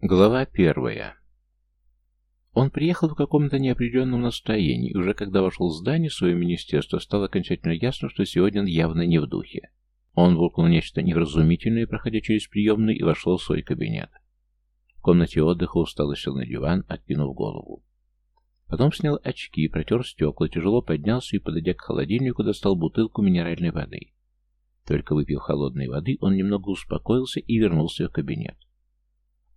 Глава первая. Он приехал в каком-то неопределенном настроении, и уже когда вошел в здание своего министерства, стало окончательно ясно, что сегодня он явно не в духе. Он буркнул нечто невразумительное, проходя через приемный, и вошел в свой кабинет. В комнате отдыха устало сел на диван, откинув голову. Потом снял очки, протер стекла, тяжело поднялся и, подойдя к холодильнику, достал бутылку минеральной воды. Только выпив холодной воды, он немного успокоился и вернулся в кабинет.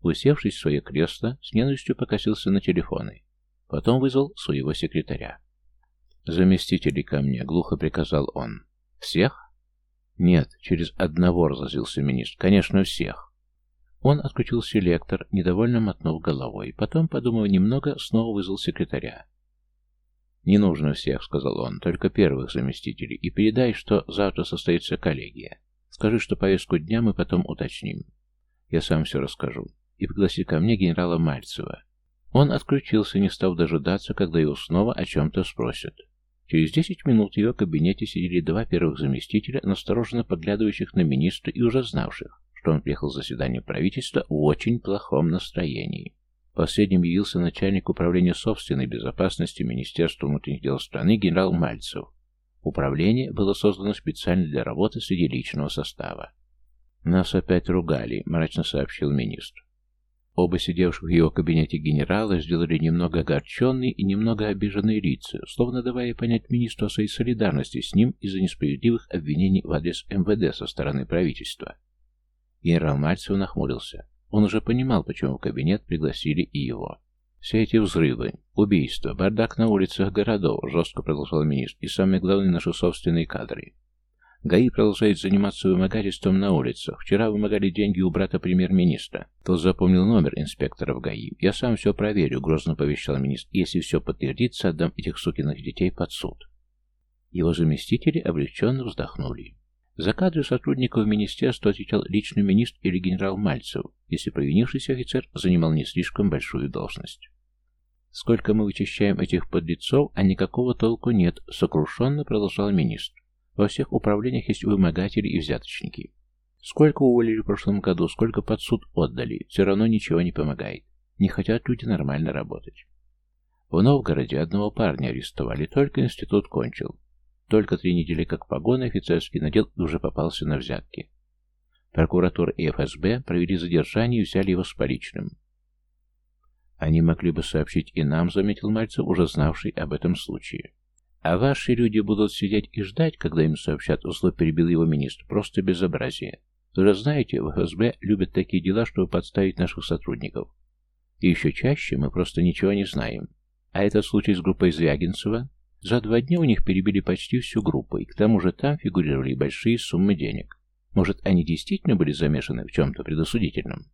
Усевшись в свое кресло, с ненавистью покосился на телефоны. Потом вызвал своего секретаря. «Заместители ко мне», — глухо приказал он. «Всех?» «Нет, через одного», — разозлился министр. «Конечно, всех». Он отключил селектор, недовольно мотнув головой. Потом, подумав немного, снова вызвал секретаря. «Не нужно всех», — сказал он, — «только первых заместителей. И передай, что завтра состоится коллегия. Скажи, что повестку дня мы потом уточним. Я сам все расскажу и пригласи ко мне генерала Мальцева. Он отключился, не став дожидаться, когда его снова о чем-то спросят. Через десять минут в его кабинете сидели два первых заместителя, настороженно поглядывающих на министра и уже знавших, что он приехал в заседание правительства в очень плохом настроении. Последним явился начальник управления собственной безопасности Министерства внутренних дел страны генерал Мальцев. Управление было создано специально для работы среди личного состава. «Нас опять ругали», — мрачно сообщил министр. Оба сидевших в его кабинете генерала сделали немного огорченные и немного обиженные лица, словно давая понять министру о своей солидарности с ним из-за несправедливых обвинений в адрес МВД со стороны правительства. Генерал Мальцев нахмурился. Он уже понимал, почему в кабинет пригласили и его. «Все эти взрывы, убийства, бардак на улицах городов», — жестко продолжал министр, — «и самое главное, наши собственные кадры. ГАИ продолжает заниматься вымогательством на улицах. Вчера вымогали деньги у брата премьер-министра. Тот запомнил номер инспекторов ГАИ. «Я сам все проверю», — грозно повещал министр. «Если все подтвердится, отдам этих сукиных детей под суд». Его заместители облегченно вздохнули. За кадры сотрудников министерства отвечал личный министр или генерал Мальцев, если провинившийся офицер занимал не слишком большую должность. «Сколько мы вычищаем этих подлецов, а никакого толку нет», — сокрушенно продолжал министр. Во всех управлениях есть вымогатели и взяточники. Сколько уволили в прошлом году, сколько под суд отдали, все равно ничего не помогает. Не хотят люди нормально работать. В Новгороде одного парня арестовали, только институт кончил. Только три недели как погоны офицерский надел и уже попался на взятки. Прокуратура и ФСБ провели задержание и взяли его с поличным. Они могли бы сообщить и нам, заметил Мальцев, уже знавший об этом случае. А ваши люди будут сидеть и ждать, когда им сообщат, зло перебил его министр. Просто безобразие. Вы же знаете, в ФСБ любят такие дела, чтобы подставить наших сотрудников. И еще чаще мы просто ничего не знаем. А этот случай с группой Звягинцева? За два дня у них перебили почти всю группу, и к тому же там фигурировали большие суммы денег. Может, они действительно были замешаны в чем-то предосудительном?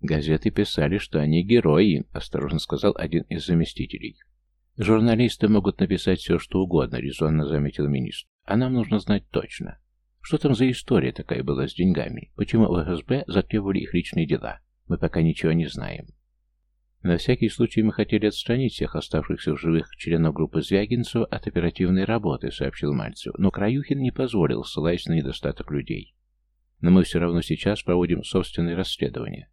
Газеты писали, что они герои, осторожно сказал один из заместителей. «Журналисты могут написать все, что угодно», — резонно заметил министр. «А нам нужно знать точно. Что там за история такая была с деньгами? Почему в ФСБ затребовали их личные дела? Мы пока ничего не знаем». На всякий случай мы хотели отстранить всех оставшихся в живых членов группы Звягинцева от оперативной работы, сообщил Мальцев, но Краюхин не позволил, ссылаясь на недостаток людей. Но мы все равно сейчас проводим собственное расследование.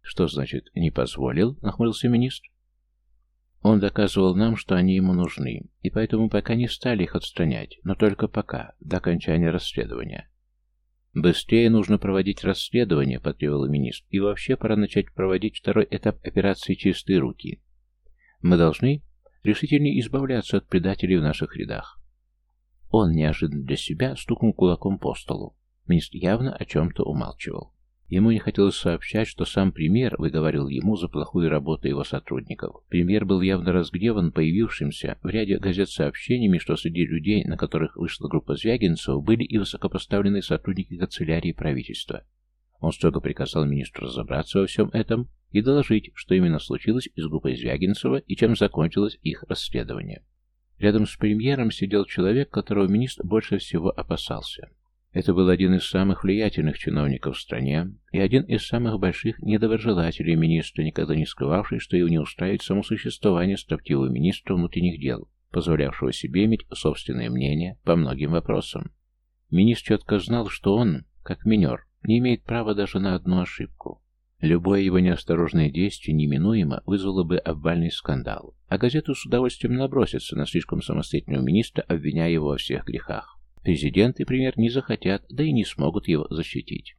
Что значит «не позволил»? — нахмурился министр. Он доказывал нам, что они ему нужны, и поэтому пока не стали их отстранять, но только пока, до окончания расследования. «Быстрее нужно проводить расследование», — потребовал министр, «и вообще пора начать проводить второй этап операции «Чистые руки». Мы должны решительнее избавляться от предателей в наших рядах». Он неожиданно для себя стукнул кулаком по столу. Министр явно о чем-то умалчивал. Ему не хотелось сообщать, что сам премьер выговорил ему за плохую работу его сотрудников. Премьер был явно разгневан появившимся в ряде газет сообщениями, что среди людей, на которых вышла группа Звягинцев, были и высокопоставленные сотрудники канцелярии правительства. Он строго приказал министру разобраться во всем этом и доложить, что именно случилось с группой Звягинцева и чем закончилось их расследование. Рядом с премьером сидел человек, которого министр больше всего опасался. Это был один из самых влиятельных чиновников в стране и один из самых больших недоброжелателей министра, никогда не скрывавший, что его не устраивает само существование строптивого министра внутренних дел, позволявшего себе иметь собственное мнение по многим вопросам. Министр четко знал, что он, как минер, не имеет права даже на одну ошибку. Любое его неосторожное действие неминуемо вызвало бы обвальный скандал, а газету с удовольствием набросится на слишком самостоятельного министра, обвиняя его во всех грехах. Президенты, пример, не захотят, да и не смогут его защитить.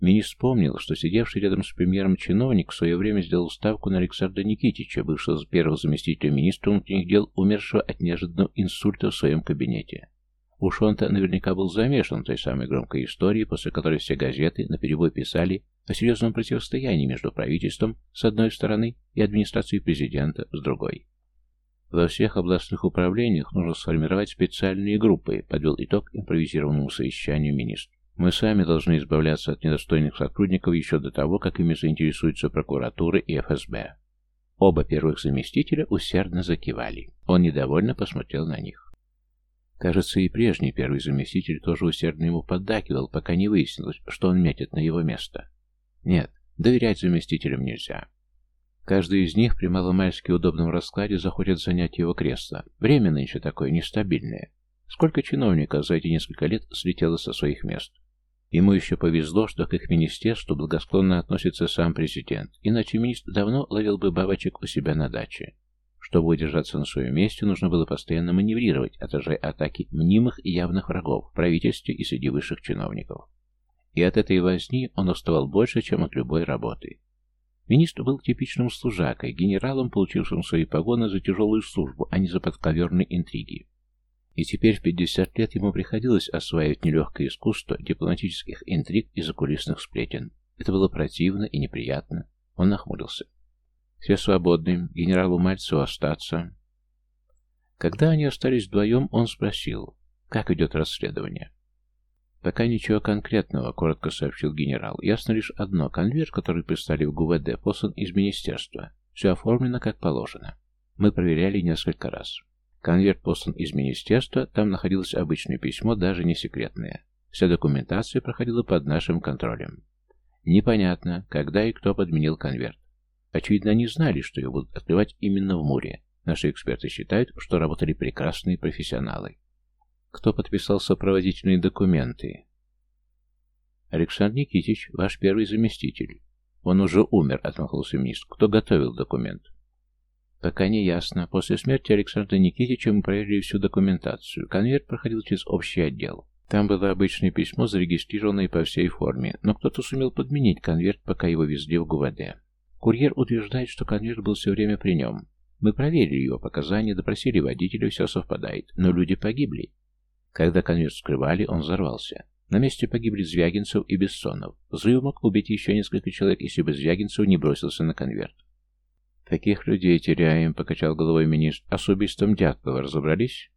Министр вспомнил, что сидевший рядом с премьером чиновник в свое время сделал ставку на Александра Никитича, бывшего первого заместителя министра внутренних дел, умершего от неожиданного инсульта в своем кабинете. Уж он-то наверняка был замешан в той самой громкой истории, после которой все газеты наперебой писали о серьезном противостоянии между правительством с одной стороны и администрацией президента с другой. Во всех областных управлениях нужно сформировать специальные группы, подвел итог импровизированному совещанию министр. Мы сами должны избавляться от недостойных сотрудников еще до того, как ими заинтересуются прокуратура и ФСБ. Оба первых заместителя усердно закивали. Он недовольно посмотрел на них. Кажется, и прежний первый заместитель тоже усердно ему поддакивал, пока не выяснилось, что он метит на его место. Нет, доверять заместителям нельзя. Каждый из них при маломальски удобном раскладе захочет занять его кресло. Время нынче такое нестабильное. Сколько чиновников за эти несколько лет слетело со своих мест? Ему еще повезло, что к их министерству благосклонно относится сам президент, иначе министр давно ловил бы бабочек у себя на даче. Чтобы удержаться на своем месте, нужно было постоянно маневрировать, отражая атаки мнимых и явных врагов в правительстве и среди высших чиновников. И от этой возни он уставал больше, чем от любой работы. Министр был типичным служакой, генералом, получившим свои погоны за тяжелую службу, а не за подковерные интриги. И теперь в 50 лет ему приходилось осваивать нелегкое искусство дипломатических интриг и закулисных сплетен. Это было противно и неприятно. Он нахмурился. «Все свободны. Генералу Мальцеву остаться». Когда они остались вдвоем, он спросил, как идет расследование. «Пока ничего конкретного», — коротко сообщил генерал. «Ясно лишь одно. Конверт, который прислали в ГУВД, послан из министерства. Все оформлено как положено. Мы проверяли несколько раз. Конверт послан из министерства, там находилось обычное письмо, даже не секретное. Вся документация проходила под нашим контролем. Непонятно, когда и кто подменил конверт. Очевидно, они знали, что его будут открывать именно в Муре. Наши эксперты считают, что работали прекрасные профессионалы. Кто подписал сопроводительные документы? Александр Никитич, ваш первый заместитель. Он уже умер, отмахнулся министр. Кто готовил документ? Пока не ясно. После смерти Александра Никитича мы проверили всю документацию. Конверт проходил через общий отдел. Там было обычное письмо, зарегистрированное по всей форме, но кто-то сумел подменить конверт, пока его везли в ГУВД. Курьер утверждает, что конверт был все время при нем. Мы проверили его показания, допросили водителя, все совпадает, но люди погибли. Когда конверт скрывали, он взорвался. На месте погибли Звягинцев и Бессонов. Взрыв мог убить еще несколько человек, если бы Звягинцев не бросился на конверт. «Таких людей теряем», — покачал головой министр. «А с убийством Дятлова разобрались?»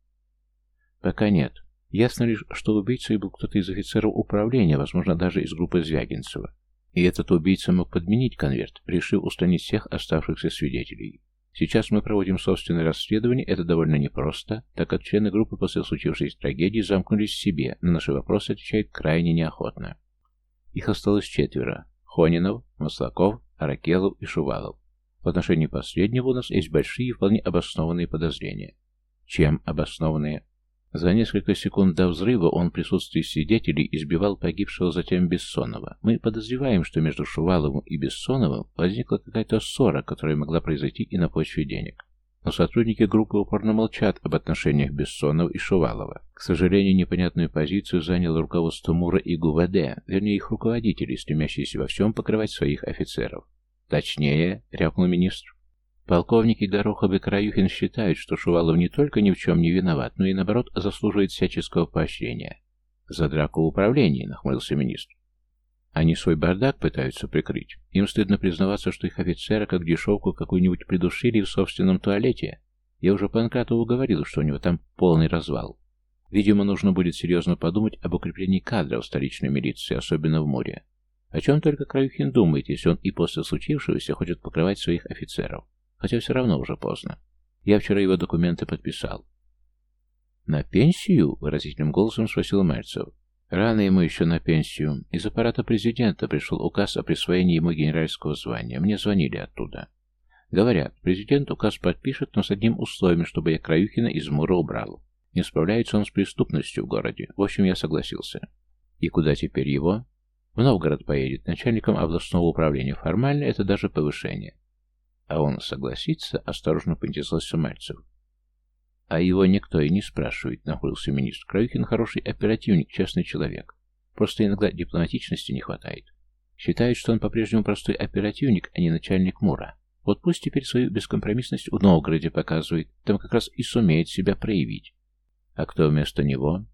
«Пока нет. Ясно лишь, что убийцей был кто-то из офицеров управления, возможно, даже из группы Звягинцева. И этот убийца мог подменить конверт, решив устранить всех оставшихся свидетелей. Сейчас мы проводим собственное расследование, это довольно непросто, так как члены группы после случившейся трагедии замкнулись в себе, на наши вопросы отвечают крайне неохотно. Их осталось четверо. Хонинов, Маслаков, Аракелов и Шувалов. В отношении последнего у нас есть большие и вполне обоснованные подозрения. Чем обоснованные? За несколько секунд до взрыва он в присутствии свидетелей избивал погибшего затем Бессонова. Мы подозреваем, что между Шуваловым и Бессоновым возникла какая-то ссора, которая могла произойти и на почве денег. Но сотрудники группы упорно молчат об отношениях Бессонова и Шувалова. К сожалению, непонятную позицию заняло руководство МУРа и ГУВД, вернее их руководители, стремящиеся во всем покрывать своих офицеров. Точнее, рявкнул министр. Полковники Горохов и Краюхин считают, что Шувалов не только ни в чем не виноват, но и, наоборот, заслуживает всяческого поощрения. За драку в управлении, нахмурился министр. Они свой бардак пытаются прикрыть. Им стыдно признаваться, что их офицера как дешевку какую-нибудь придушили в собственном туалете. Я уже Панкратову говорил, что у него там полный развал. Видимо, нужно будет серьезно подумать об укреплении кадров столичной милиции, особенно в море. О чем только Краюхин думает, если он и после случившегося хочет покрывать своих офицеров хотя все равно уже поздно. Я вчера его документы подписал. «На пенсию?» — выразительным голосом спросил Мальцев. «Рано ему еще на пенсию. Из аппарата президента пришел указ о присвоении ему генеральского звания. Мне звонили оттуда. Говорят, президент указ подпишет, но с одним условием, чтобы я Краюхина из Мура убрал. Не справляется он с преступностью в городе. В общем, я согласился. И куда теперь его? В Новгород поедет начальником областного управления. Формально это даже повышение. А он согласится, осторожно поинтересовался Мальцев. А его никто и не спрашивает, нахмурился министр. Краюхин хороший оперативник, честный человек. Просто иногда дипломатичности не хватает. Считает, что он по-прежнему простой оперативник, а не начальник МУРа. Вот пусть теперь свою бескомпромиссность в Новгороде показывает, там как раз и сумеет себя проявить. А кто вместо него?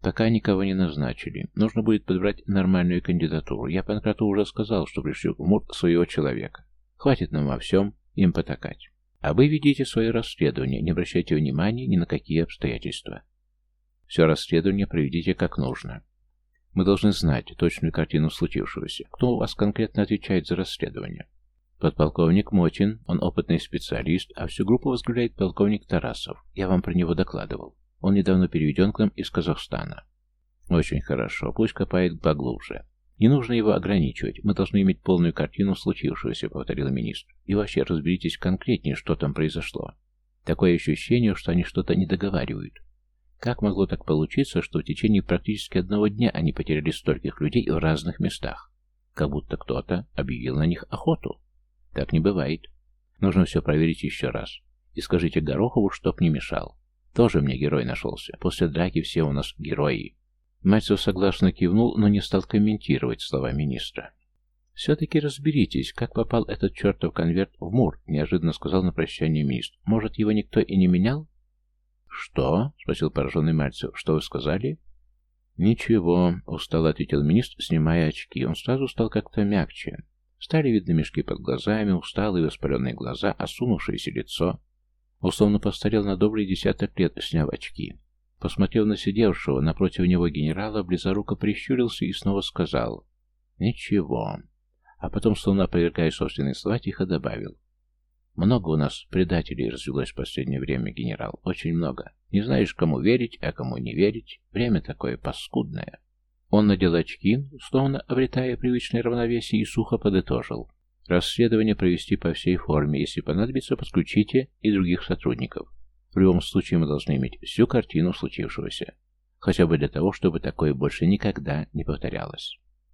Пока никого не назначили. Нужно будет подобрать нормальную кандидатуру. Я Панкрату уже сказал, что пришлю в МУР своего человека. Хватит нам во всем им потакать. А вы ведите свое расследование, не обращайте внимания ни на какие обстоятельства. Все расследование проведите как нужно. Мы должны знать точную картину случившегося. Кто у вас конкретно отвечает за расследование? Подполковник Мотин, он опытный специалист, а всю группу возглавляет полковник Тарасов. Я вам про него докладывал. Он недавно переведен к нам из Казахстана. Очень хорошо, пусть копает поглубже. Не нужно его ограничивать, мы должны иметь полную картину случившегося, повторил министр. И вообще разберитесь конкретнее, что там произошло. Такое ощущение, что они что-то не договаривают. Как могло так получиться, что в течение практически одного дня они потеряли стольких людей в разных местах? Как будто кто-то объявил на них охоту. Так не бывает. Нужно все проверить еще раз. И скажите Горохову, чтоб не мешал. Тоже мне герой нашелся. После драки все у нас герои. Мальцев согласно кивнул, но не стал комментировать слова министра. «Все-таки разберитесь, как попал этот чертов конверт в Мур», — неожиданно сказал на прощание министр. «Может, его никто и не менял?» «Что?» — спросил пораженный Мальцев. «Что вы сказали?» «Ничего», — устало ответил министр, снимая очки. Он сразу стал как-то мягче. Стали видны мешки под глазами, усталые воспаленные глаза, осунувшееся лицо. Условно постарел на добрый десяток лет, сняв очки. Посмотрев на сидевшего напротив него генерала, близоруко прищурился и снова сказал «Ничего». А потом, словно опровергая собственные слова, тихо добавил «Много у нас предателей развелось в последнее время, генерал, очень много. Не знаешь, кому верить, а кому не верить. Время такое паскудное». Он надел очки, словно обретая привычное равновесие, и сухо подытожил. Расследование провести по всей форме. Если понадобится, подключите и других сотрудников. В любом случае мы должны иметь всю картину случившегося. Хотя бы для того, чтобы такое больше никогда не повторялось.